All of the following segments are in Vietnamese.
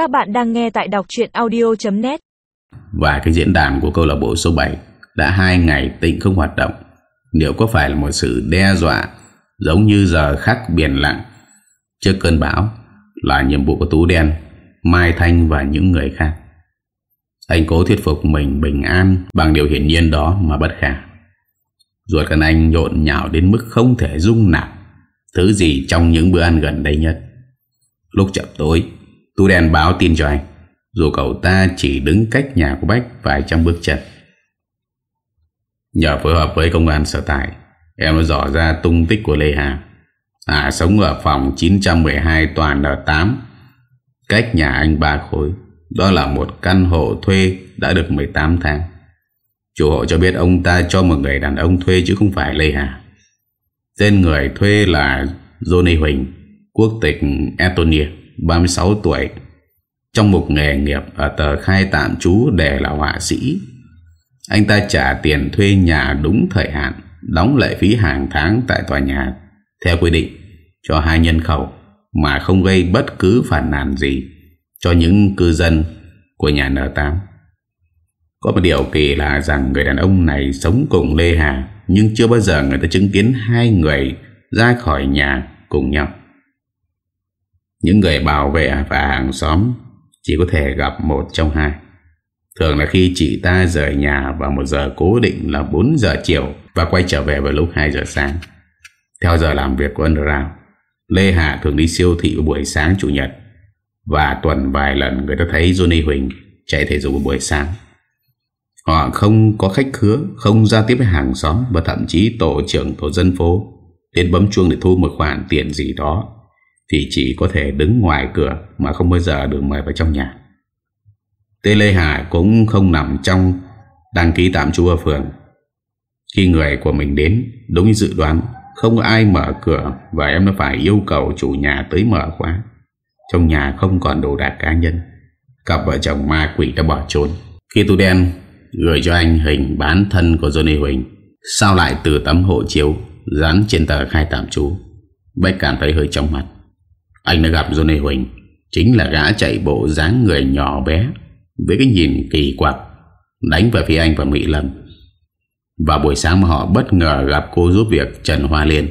Các bạn đang nghe tại đọc chuyện audio.net Và cái diễn đàn của câu lạc bộ số 7 đã hai ngày tịnh không hoạt động. Liệu có phải là một sự đe dọa giống như giờ khắc biển lặng trước cơn bão là nhiệm vụ của Tú Đen, Mai Thanh và những người khác. Anh cố thuyết phục mình bình an bằng điều hiển nhiên đó mà bất khả. Ruột cần anh nhộn nhạo đến mức không thể dung nạp thứ gì trong những bữa ăn gần đây nhất. Lúc chậm tối, Tú đèn báo tin cho anh, dù cậu ta chỉ đứng cách nhà của Bách vài trăm bước chân. Nhờ phối hợp với công an sở tại, em đã dò ra tung tích của Lê Hà. À sống ở phòng 912 toàn N8, cách nhà anh ba khối. Đó là một căn hộ thuê đã được 18 tháng. Chủ hộ cho biết ông ta cho một người đàn ông thuê chứ không phải Lê Hà. Tên người thuê là Johnny Huỳnh, quốc tịch Estonia, 36 tuổi. Trong một nghề nghiệp ở tờ khai tạm trú để là họa sĩ. Anh ta trả tiền thuê nhà đúng thời hạn, đóng lệ phí hàng tháng tại tòa nhà theo quy định cho hai nhân khẩu mà không gây bất cứ phản nàn gì cho những cư dân của nhà N8. Có một điều kỳ là rằng người đàn ông này sống cùng Lê Hà nhưng chưa bao giờ người ta chứng kiến hai người ra khỏi nhà cùng nhau. Những người bảo vệ và hàng xóm chỉ có thể gặp một trong hai. Thường là khi chị ta rời nhà vào một giờ cố định là 4 giờ chiều và quay trở về vào lúc 2 giờ sáng. Theo giờ làm việc của Underground, Lê Hạ thường đi siêu thị vào buổi sáng Chủ nhật và tuần vài lần người ta thấy Johnny Huỳnh chạy thể dục buổi sáng. Họ không có khách khứa, không giao tiếp với hàng xóm và thậm chí tổ trưởng tổ dân phố đến bấm chuông để thu một khoản tiền gì đó thì chỉ có thể đứng ngoài cửa mà không bao giờ được mời vào trong nhà. Tê Lê Hải cũng không nằm trong đăng ký tạm trú ở phường. Khi người của mình đến, đúng như dự đoán, không có ai mở cửa và em đã phải yêu cầu chủ nhà tới mở khóa. Trong nhà không còn đồ đạc cá nhân. Cặp vợ chồng ma quỷ đã bỏ trốn. Khi tu đen gửi cho anh hình bán thân của Johnny Huỳnh, sao lại từ tấm hộ chiếu dán trên tờ khai tạm trú. Bách cảm thấy hơi trong mặt. Anh đã gặp Johnny Huỳnh, chính là gã chạy bộ dáng người nhỏ bé với cái nhìn kỳ quặc đánh về phía anh và Mỹ Lâm. Vào buổi sáng mà họ bất ngờ gặp cô giúp việc Trần Hoa Liên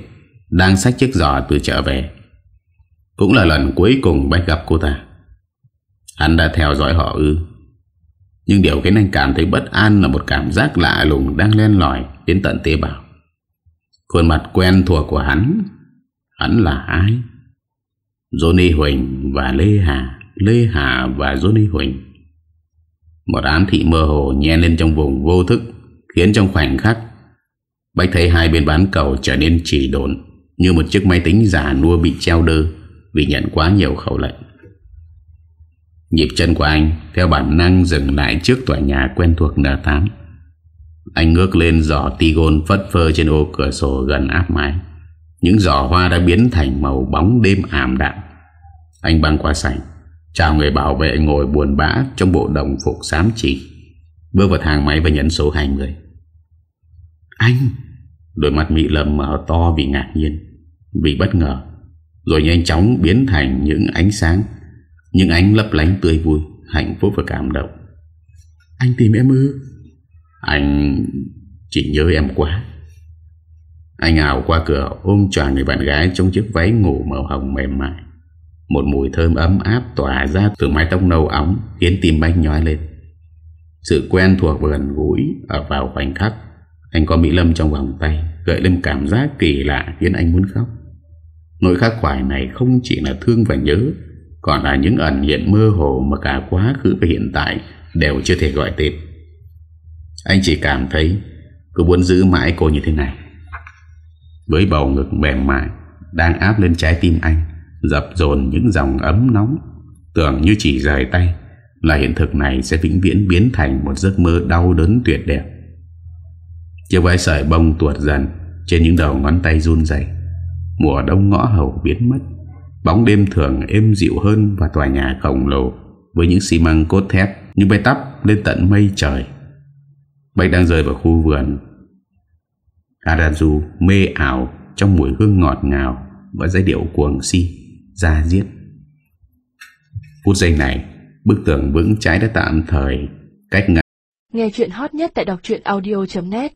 đang xách chiếc giỏ từ chợ về. Cũng là lần cuối cùng Bách gặp cô ta. Hắn đã theo dõi họ ư. Nhưng điều khiến anh cảm thấy bất an là một cảm giác lạ lùng đang len lỏi đến tận tế bào. Khuôn mặt quen thuộc của hắn, hắn là ai? Johnny Huỳnh và Lê Hà, Lê Hà và Johnny Huỳnh. Một ám thị mơ hồ nhen lên trong vùng vô thức Khiến trong khoảnh khắc Bách thấy hai bên bán cầu trở nên chỉ đồn Như một chiếc máy tính giả nua bị treo đơ Vì nhận quá nhiều khẩu lệnh. Nhịp chân của anh Theo bản năng dừng lại trước tòa nhà quen thuộc N8 Anh ngước lên giỏ tigon phất phơ trên ô cửa sổ gần áp mái. Những giỏ hoa đã biến thành màu bóng đêm ảm đạm. Anh băng qua sảnh, Chào người bảo vệ ngồi buồn bã Trong bộ đồng phục xám chỉ. Bước vào thang máy và nhấn số 20 Anh! Đôi mắt Mỹ Lâm mở to vì ngạc nhiên, Vì bất ngờ. Rồi nhanh chóng biến thành những ánh sáng, Những ánh lấp lánh tươi vui, Hạnh phúc và cảm động. Anh tìm em ư? Anh, chỉ nhớ em quá. Anh ảo qua cửa ôm tròn người bạn gái Trong chiếc váy ngủ màu hồng mềm mại một mùi thơm ấm áp tỏa ra từ mái tóc nâu óng, khiến tim anh nhói lên. Sự quen thuộc và gần gũi ở vào khoảnh khắc, anh có Mỹ Lâm trong vòng tay, gợi lên cảm giác kỳ lạ khiến anh muốn khóc. Nỗi khắc khoải này không chỉ là thương và nhớ, còn là những ẩn hiện mơ hồ mà cả quá khứ và hiện tại đều chưa thể gọi tên. Anh chỉ cảm thấy cứ muốn giữ mãi cô như thế này. Với bầu ngực mềm mại, đang áp lên trái tim anh, dập dồn những dòng ấm nóng. Tưởng như chỉ rời tay là hiện thực này sẽ vĩnh viễn biến thành một giấc mơ đau đớn tuyệt đẹp. Chiếc váy sợi bông tuột dần trên những đầu ngón tay run dày mùa đông ngõ hầu biến mất. Bóng đêm thường êm dịu hơn và tòa nhà khổng lồ với những xi măng cốt thép như bay tắp lên tận mây trời. Bạch đang rơi vào khu vườn Arazu mê ảo trong mùi hương ngọt ngào và giai điệu cuồng si ra giết Phút giây này, Bức tường vững trái đã tạm thời cách ngã. Nghe chuyện hot nhất tại đọc audio.net